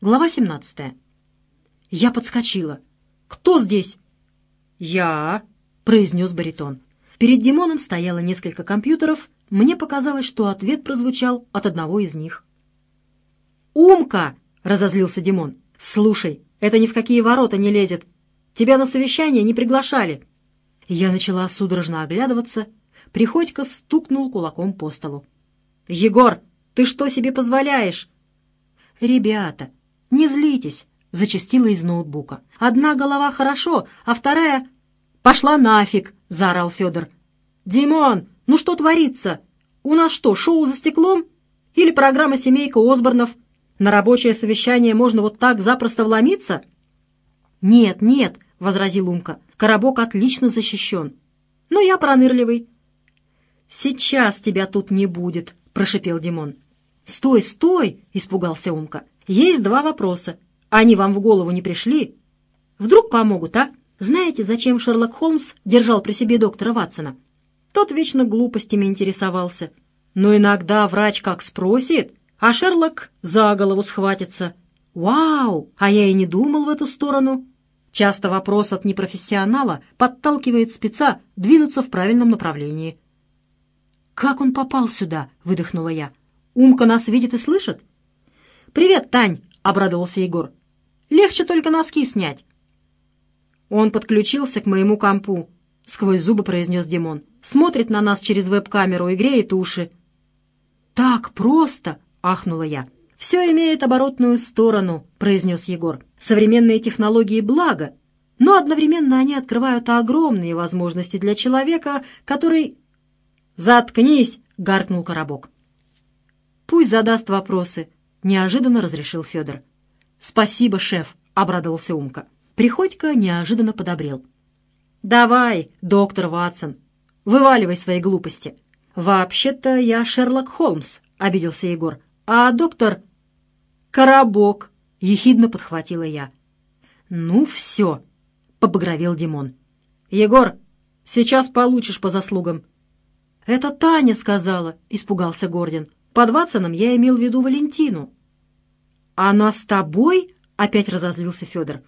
Глава 17. Я подскочила. «Кто здесь?» «Я», — произнес баритон. Перед Димоном стояло несколько компьютеров. Мне показалось, что ответ прозвучал от одного из них. «Умка!» — разозлился Димон. «Слушай, это ни в какие ворота не лезет. Тебя на совещание не приглашали». Я начала судорожно оглядываться. Приходько стукнул кулаком по столу. «Егор, ты что себе позволяешь?» «Ребята, «Не злитесь», — зачастила из ноутбука. «Одна голова хорошо, а вторая...» «Пошла нафиг!» — заорал Федор. «Димон, ну что творится? У нас что, шоу за стеклом? Или программа «Семейка Осборнов»? На рабочее совещание можно вот так запросто вломиться?» «Нет, нет», — возразил Умка, — «коробок отлично защищен. Но я пронырливый». «Сейчас тебя тут не будет», — прошипел Димон. «Стой, стой!» — испугался Умка. Есть два вопроса. Они вам в голову не пришли? Вдруг помогут, а? Знаете, зачем Шерлок Холмс держал при себе доктора Ватсона? Тот вечно глупостями интересовался. Но иногда врач как спросит, а Шерлок за голову схватится. «Вау! А я и не думал в эту сторону!» Часто вопрос от непрофессионала подталкивает спеца двинуться в правильном направлении. «Как он попал сюда?» — выдохнула я. «Умка нас видит и слышит?» «Привет, Тань!» — обрадовался Егор. «Легче только носки снять». Он подключился к моему компу, — сквозь зубы произнес Димон. Смотрит на нас через веб-камеру и греет уши. «Так просто!» — ахнула я. «Все имеет оборотную сторону», — произнес Егор. «Современные технологии — благо, но одновременно они открывают огромные возможности для человека, который...» «Заткнись!» — гаркнул Коробок. «Пусть задаст вопросы», — неожиданно разрешил Федор. «Спасибо, шеф», — обрадовался Умка. Приходько неожиданно подобрел. «Давай, доктор Ватсон, вываливай свои глупости». «Вообще-то я Шерлок Холмс», — обиделся Егор. «А доктор...» «Коробок», — ехидно подхватила я. «Ну все», — побагровел Димон. «Егор, сейчас получишь по заслугам». «Это Таня сказала», — испугался Гордин. Под Ватсоном я имел в виду Валентину. «Она с тобой?» — опять разозлился Федор.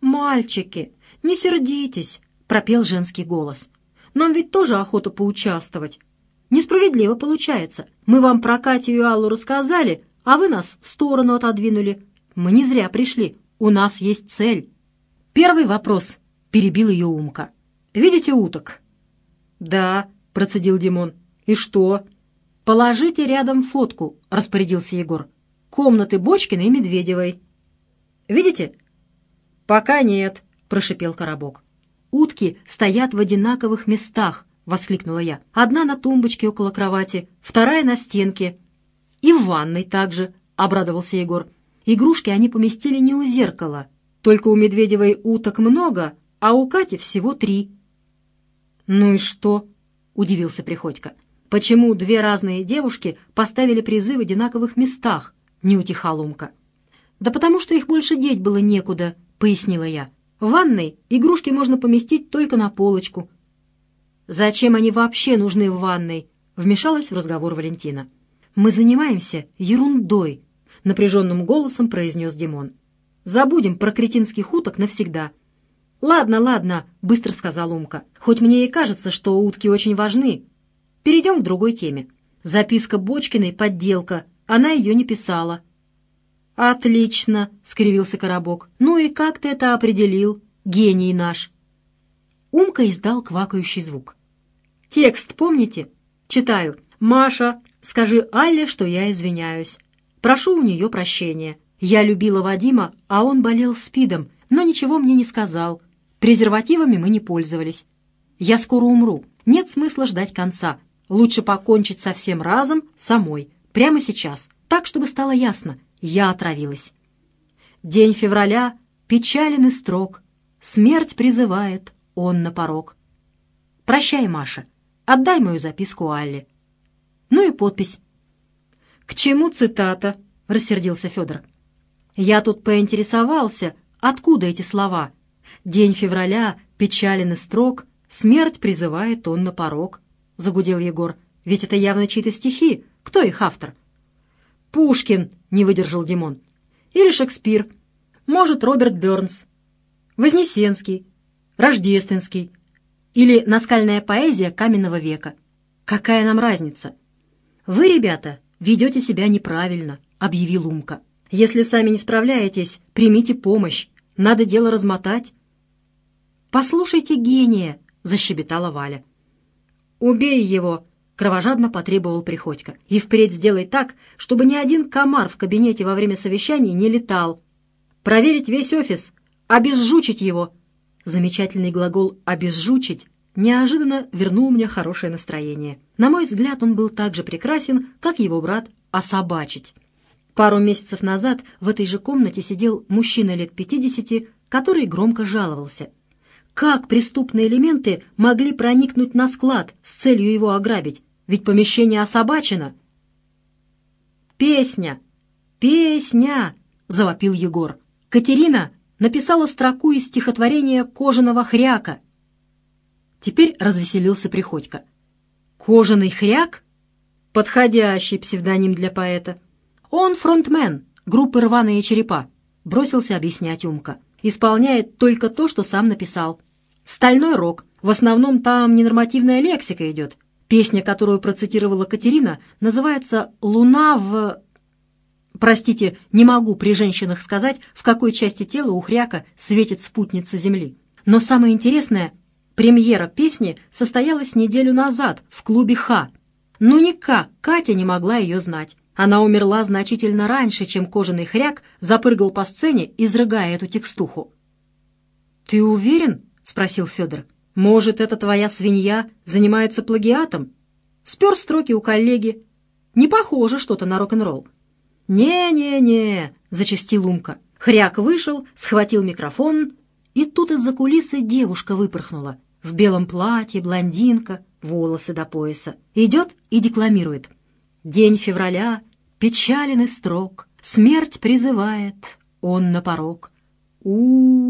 «Мальчики, не сердитесь», — пропел женский голос. «Нам ведь тоже охота поучаствовать. Несправедливо получается. Мы вам про Катю и Аллу рассказали, а вы нас в сторону отодвинули. Мы не зря пришли. У нас есть цель». «Первый вопрос», — перебил ее Умка. «Видите уток?» «Да», — процедил Димон. «И что?» «Положите рядом фотку», — распорядился Егор. «Комнаты Бочкиной и Медведевой». «Видите?» «Пока нет», — прошипел Коробок. «Утки стоят в одинаковых местах», — воскликнула я. «Одна на тумбочке около кровати, вторая на стенке». «И в ванной также», — обрадовался Егор. «Игрушки они поместили не у зеркала. Только у Медведевой уток много, а у Кати всего три». «Ну и что?» — удивился Приходько. Почему две разные девушки поставили призы в одинаковых местах? Не утихал Умка. Да потому что их больше деть было некуда, пояснила я. В ванной игрушки можно поместить только на полочку. Зачем они вообще нужны в ванной? Вмешалась в разговор Валентина. Мы занимаемся ерундой, напряженным голосом произнес Димон. Забудем про кретинских уток навсегда. «Ладно, ладно», — быстро сказал Умка. «Хоть мне и кажется, что утки очень важны, Перейдем к другой теме. Записка Бочкиной — подделка. Она ее не писала. «Отлично!» — скривился Коробок. «Ну и как ты это определил, гений наш?» Умка издал квакающий звук. «Текст помните?» «Читаю. Маша, скажи Алле, что я извиняюсь. Прошу у нее прощения. Я любила Вадима, а он болел спидом, но ничего мне не сказал. Презервативами мы не пользовались. Я скоро умру. Нет смысла ждать конца. Лучше покончить со всем разом, самой, прямо сейчас, так, чтобы стало ясно, я отравилась. День февраля печален и строг, смерть призывает он на порог. Прощай, Маша, отдай мою записку Алле. Ну и подпись. «К чему цитата?» — рассердился Федор. «Я тут поинтересовался, откуда эти слова. День февраля печален и строг, смерть призывает он на порог» загудел Егор. «Ведь это явно чьи-то стихи. Кто их автор?» «Пушкин!» — не выдержал Димон. или Шекспир, может, Роберт Бёрнс, Вознесенский, Рождественский или наскальная поэзия каменного века. Какая нам разница? Вы, ребята, ведете себя неправильно, объявил Умка. Если сами не справляетесь, примите помощь. Надо дело размотать. «Послушайте гения!» — защебетала Валя. «Убей его!» — кровожадно потребовал Приходько. «И впредь сделай так, чтобы ни один комар в кабинете во время совещаний не летал. Проверить весь офис, обезжучить его!» Замечательный глагол «обезжучить» неожиданно вернул мне хорошее настроение. На мой взгляд, он был так же прекрасен, как его брат «особачить». Пару месяцев назад в этой же комнате сидел мужчина лет пятидесяти, который громко жаловался. Как преступные элементы могли проникнуть на склад с целью его ограбить? Ведь помещение особачено. «Песня! Песня!» — завопил Егор. Катерина написала строку из стихотворения «Кожаного хряка». Теперь развеселился Приходько. «Кожаный хряк?» Подходящий псевдоним для поэта. «Он фронтмен группы «Рваные черепа», — бросился объяснять Умка. «Исполняет только то, что сам написал. Стальной рок. В основном там ненормативная лексика идет. Песня, которую процитировала Катерина, называется «Луна в...» Простите, не могу при женщинах сказать, в какой части тела у хряка светит спутница Земли. Но самое интересное, премьера песни состоялась неделю назад в клубе «Ха». Ну никак Катя не могла ее знать. Она умерла значительно раньше, чем кожаный хряк запрыгал по сцене, изрыгая эту текстуху. «Ты уверен?» — спросил Федор. «Может, эта твоя свинья занимается плагиатом? Спер строки у коллеги. Не похоже что-то на рок-н-ролл». «Не-не-не», — зачастил Умка. Хряк вышел, схватил микрофон, и тут из-за кулисы девушка выпорхнула. В белом платье, блондинка, волосы до пояса. Идет и декламирует. «День февраля, печален и строг, смерть призывает, он на порог. у, -у,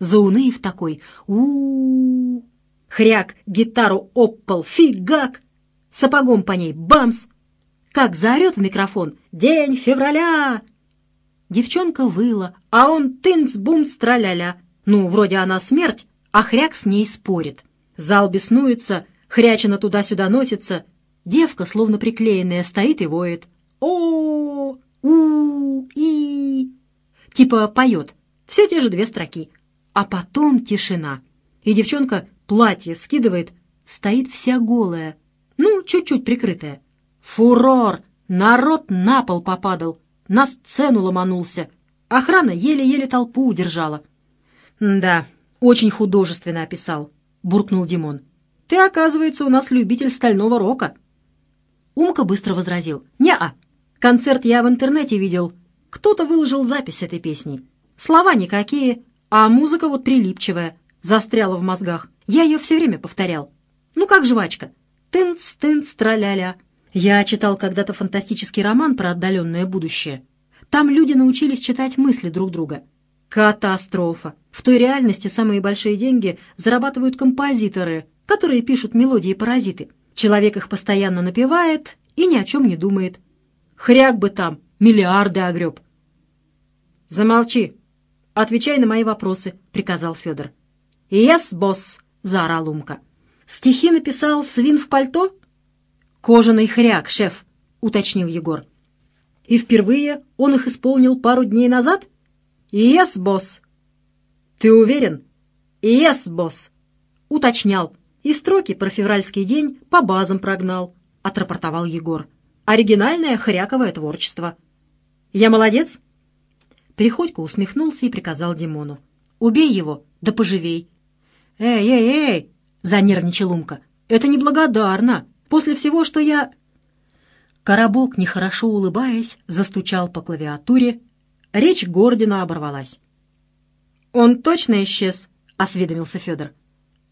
Зауныв такой, у, -у, Хряк гитару оппал, фигак! Сапогом по ней бамс! Как заорет в микрофон «День февраля!» Девчонка выла, а он тынц-бумц траля-ля. Ну, вроде она смерть, а хряк с ней спорит. Зал беснуется, хрячина туда-сюда носится, Девка, словно приклеенная, стоит и воет. о у и Типа поет. Все те же две строки. А потом тишина. И девчонка платье скидывает, стоит вся голая. Ну, чуть-чуть прикрытая. Фурор! Народ на пол попадал, на сцену ломанулся. Охрана еле-еле толпу удержала. «Да, очень художественно описал», — буркнул Димон. «Ты, оказывается, у нас любитель стального рока». Умка быстро возразил. «Не-а. Концерт я в интернете видел. Кто-то выложил запись этой песни. Слова никакие, а музыка вот прилипчивая, застряла в мозгах. Я ее все время повторял. Ну как жвачка. Тынц, тынц, траля-ля. Я читал когда-то фантастический роман про отдаленное будущее. Там люди научились читать мысли друг друга. Катастрофа. В той реальности самые большие деньги зарабатывают композиторы, которые пишут мелодии-паразиты. Человек их постоянно напевает и ни о чем не думает. Хряк бы там, миллиарды огреб. «Замолчи. Отвечай на мои вопросы», — приказал Федор. «Yes, босс», — заорал Умка. «Стихи написал свин в пальто?» «Кожаный хряк, шеф», — уточнил Егор. «И впервые он их исполнил пару дней назад?» «Yes, босс». «Ты уверен?» «Yes, босс», — уточнял и строки про февральский день по базам прогнал, — отрапортовал Егор. Оригинальное хряковое творчество. Я молодец? Приходько усмехнулся и приказал Димону. Убей его, да поживей. Эй, эй, эй! Занервничал Умка. Это неблагодарно. После всего, что я... Коробок, нехорошо улыбаясь, застучал по клавиатуре. Речь Гордина оборвалась. «Он точно исчез?» — осведомился Федор.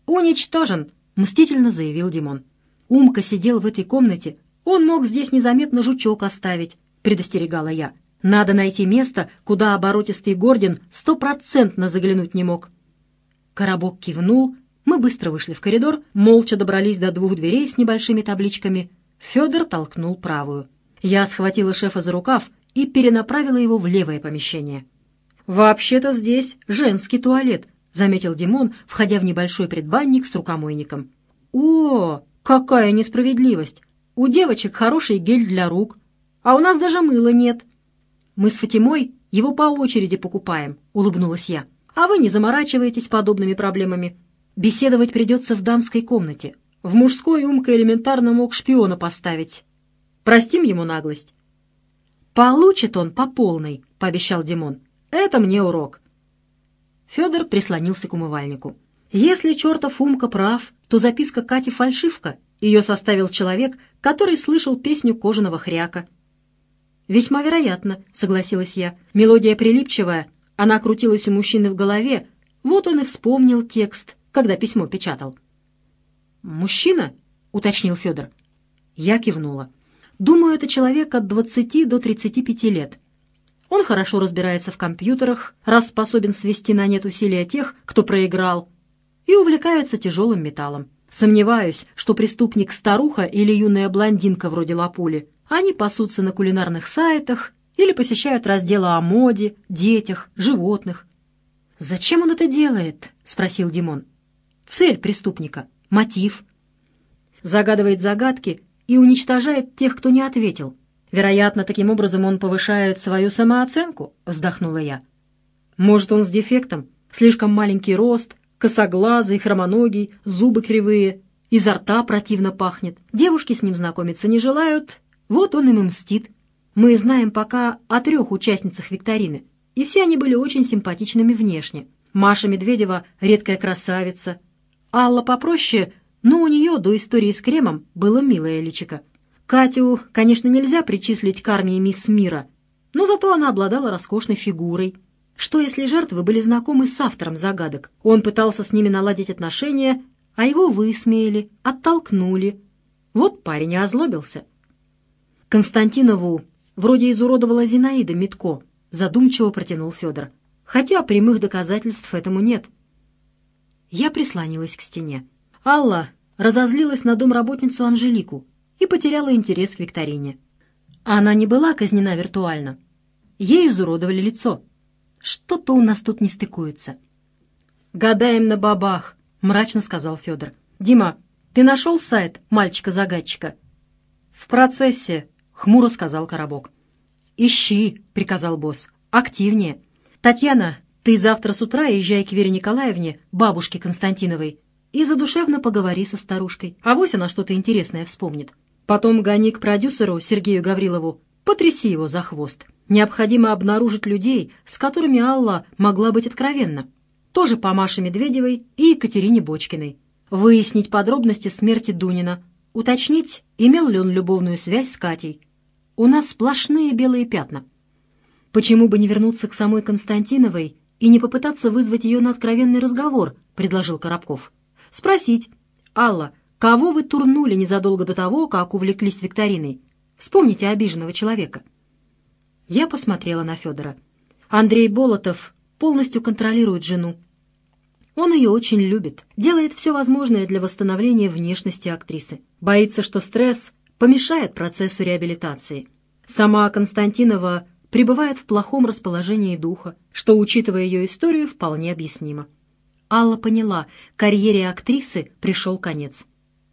«Уничтожен!» мстительно заявил Димон. Умка сидел в этой комнате. Он мог здесь незаметно жучок оставить, предостерегала я. Надо найти место, куда оборотистый Гордин стопроцентно заглянуть не мог. Коробок кивнул, мы быстро вышли в коридор, молча добрались до двух дверей с небольшими табличками. Федор толкнул правую. Я схватила шефа за рукав и перенаправила его в левое помещение. «Вообще-то здесь женский туалет», — заметил Димон, входя в небольшой предбанник с рукомойником. «О, какая несправедливость! У девочек хороший гель для рук, а у нас даже мыла нет». «Мы с Фатимой его по очереди покупаем», — улыбнулась я. «А вы не заморачиваетесь подобными проблемами. Беседовать придется в дамской комнате. В мужской Умка элементарно мог шпиона поставить. Простим ему наглость». «Получит он по полной», — пообещал Димон. «Это мне урок». Федор прислонился к умывальнику. «Если чертов Умка прав, то записка Кати фальшивка. Ее составил человек, который слышал песню кожаного хряка». «Весьма вероятно», — согласилась я. «Мелодия прилипчивая, она крутилась у мужчины в голове, вот он и вспомнил текст, когда письмо печатал». «Мужчина?» — уточнил Федор. Я кивнула. Думаю, это человек от 20 до 35 лет. Он хорошо разбирается в компьютерах, раз способен свести на нет усилия тех, кто проиграл, и увлекается тяжелым металлом. Сомневаюсь, что преступник старуха или юная блондинка вроде Лапули. Они пасутся на кулинарных сайтах или посещают разделы о моде, детях, животных. «Зачем он это делает?» — спросил Димон. «Цель преступника, мотив». Загадывает загадки и уничтожает тех, кто не ответил. Вероятно, таким образом он повышает свою самооценку, вздохнула я. Может, он с дефектом? Слишком маленький рост, косоглазый, хромоногий, зубы кривые, изо рта противно пахнет. Девушки с ним знакомиться не желают, вот он им и мстит. Мы знаем пока о трех участницах викторины, и все они были очень симпатичными внешне. Маша Медведева — редкая красавица. Алла попроще но у нее до истории с кремом было милое личико. Катю, конечно, нельзя причислить к армии мисс Мира, но зато она обладала роскошной фигурой. Что если жертвы были знакомы с автором загадок? Он пытался с ними наладить отношения, а его высмеяли, оттолкнули. Вот парень и озлобился. Константинову вроде изуродовала Зинаида Митко, задумчиво протянул Федор. Хотя прямых доказательств этому нет. Я прислонилась к стене. Алла разозлилась на домработницу Анжелику и потеряла интерес к викторине. Она не была казнена виртуально. Ей изуродовали лицо. Что-то у нас тут не стыкуется. «Гадаем на бабах», — мрачно сказал Федор. «Дима, ты нашел сайт мальчика-загадчика?» «В процессе», — хмуро сказал Коробок. «Ищи», — приказал босс. «Активнее. Татьяна, ты завтра с утра езжай к Вере Николаевне, бабушке Константиновой, и задушевно поговори со старушкой. а Авось она что-то интересное вспомнит. Потом гони к продюсеру Сергею Гаврилову, потряси его за хвост. Необходимо обнаружить людей, с которыми Алла могла быть откровенна. Тоже по Маше Медведевой и Екатерине Бочкиной. Выяснить подробности смерти Дунина. Уточнить, имел ли он любовную связь с Катей. У нас сплошные белые пятна. Почему бы не вернуться к самой Константиновой и не попытаться вызвать ее на откровенный разговор, предложил Коробков. Спросить, «Алла, кого вы турнули незадолго до того, как увлеклись викториной? Вспомните обиженного человека». Я посмотрела на Федора. Андрей Болотов полностью контролирует жену. Он ее очень любит, делает все возможное для восстановления внешности актрисы. Боится, что стресс помешает процессу реабилитации. Сама Константинова пребывает в плохом расположении духа, что, учитывая ее историю, вполне объяснимо. Алла поняла, карьере актрисы пришел конец.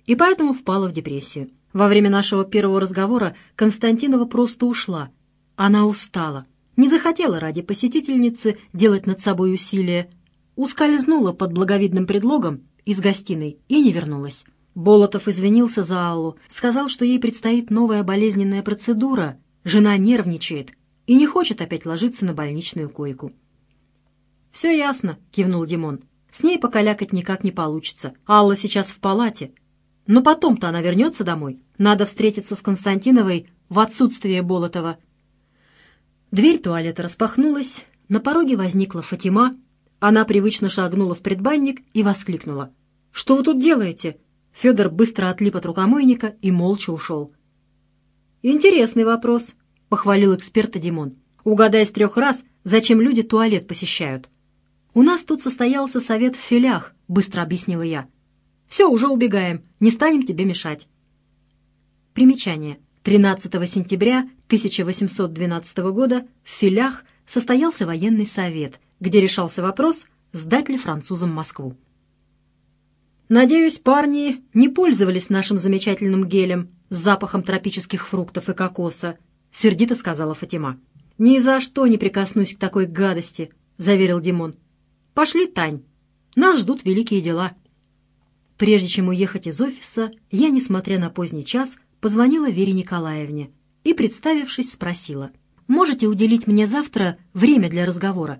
И поэтому впала в депрессию. Во время нашего первого разговора Константинова просто ушла. Она устала. Не захотела ради посетительницы делать над собой усилия. Ускользнула под благовидным предлогом из гостиной и не вернулась. Болотов извинился за Аллу, сказал, что ей предстоит новая болезненная процедура. Жена нервничает и не хочет опять ложиться на больничную койку. «Все ясно», — кивнул Димон. С ней покалякать никак не получится. Алла сейчас в палате. Но потом-то она вернется домой. Надо встретиться с Константиновой в отсутствие Болотова. Дверь туалета распахнулась. На пороге возникла Фатима. Она привычно шагнула в предбанник и воскликнула. «Что вы тут делаете?» Федор быстро отлип от рукомойника и молча ушел. «Интересный вопрос», — похвалил эксперта Димон. «Угадай с трех раз, зачем люди туалет посещают». «У нас тут состоялся совет в филях», — быстро объяснила я. «Все, уже убегаем, не станем тебе мешать». Примечание. 13 сентября 1812 года в Филях состоялся военный совет, где решался вопрос, сдать ли французам Москву. «Надеюсь, парни не пользовались нашим замечательным гелем с запахом тропических фруктов и кокоса», — сердито сказала Фатима. «Ни за что не прикоснусь к такой гадости», — заверил Димон. «Пошли, Тань, нас ждут великие дела». Прежде чем уехать из офиса, я, несмотря на поздний час, позвонила Вере Николаевне и, представившись, спросила, «Можете уделить мне завтра время для разговора?»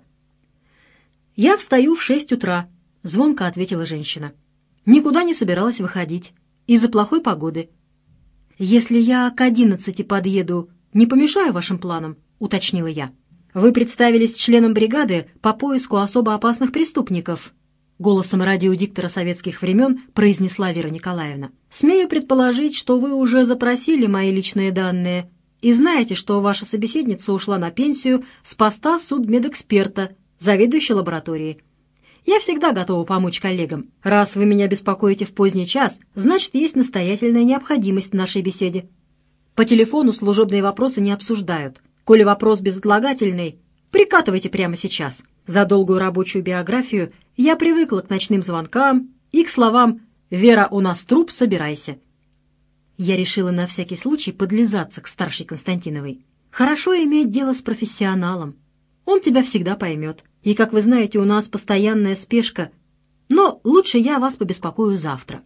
«Я встаю в шесть утра», — звонко ответила женщина. Никуда не собиралась выходить. Из-за плохой погоды. «Если я к одиннадцати подъеду, не помешаю вашим планам?» — уточнила я. «Вы представились членом бригады по поиску особо опасных преступников», — голосом радиодиктора советских времен произнесла Вера Николаевна. «Смею предположить, что вы уже запросили мои личные данные и знаете, что ваша собеседница ушла на пенсию с поста судмедэксперта, заведующей лабораторией. Я всегда готова помочь коллегам. Раз вы меня беспокоите в поздний час, значит, есть настоятельная необходимость в нашей беседе. По телефону служебные вопросы не обсуждают. Коли вопрос безотлагательный, прикатывайте прямо сейчас. За долгую рабочую биографию я привыкла к ночным звонкам и к словам «Вера, у нас труп, собирайся». Я решила на всякий случай подлизаться к старшей Константиновой. Хорошо иметь дело с профессионалом. Он тебя всегда поймет. И, как вы знаете, у нас постоянная спешка. Но лучше я вас побеспокою завтра.